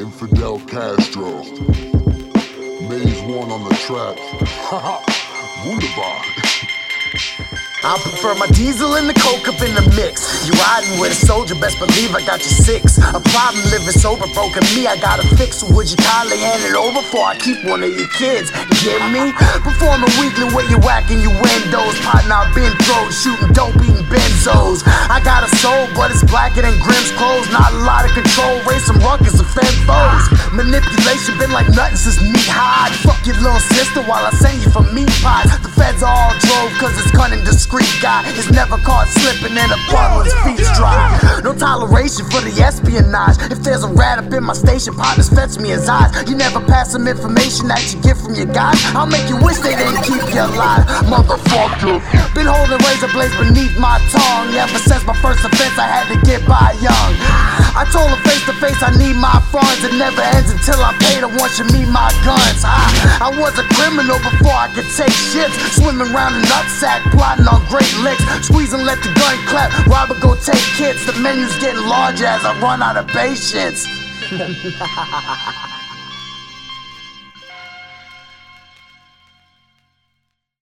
Infidel Castro. Maze one on the track. Haha. Wunderbar. I prefer my diesel and the coke up in the mix. You riding with a soldier, best believe I got you six. A problem living sober, broken me, I gotta fix. Would you kindly hand it over before I keep one of your kids? Get me? Performing weekly where you whacking your windows. Partner, I've been thrown, shooting dope, eating benzos. I got a soul, but it's blacker than Grimm's clothes. Not a lot of control, raise some Manipulation been like nothing since knee high. Fuck your little sister while I send you for meat pies. The feds all drove, cause it's cunning discreet guy. Is never caught slipping in a puddle, his feet's dry. No toleration for the espionage. If there's a rat up in my station, partners fetch me his eyes. You never pass some information that you get from your guys. I'll make you wish they didn't keep you alive, motherfucker. Been holding razor blades beneath my tongue. Ever since my first offense, I had to get by young. I told her face to face I need my funds. It never ends until I pay the once you meet my guns. I, I was a criminal before I could take shits. Swimming around a nutsack, plotting on great licks. Squeeze and let the gun clap. Robert go take hits. The menu's getting larger as I run out of patience.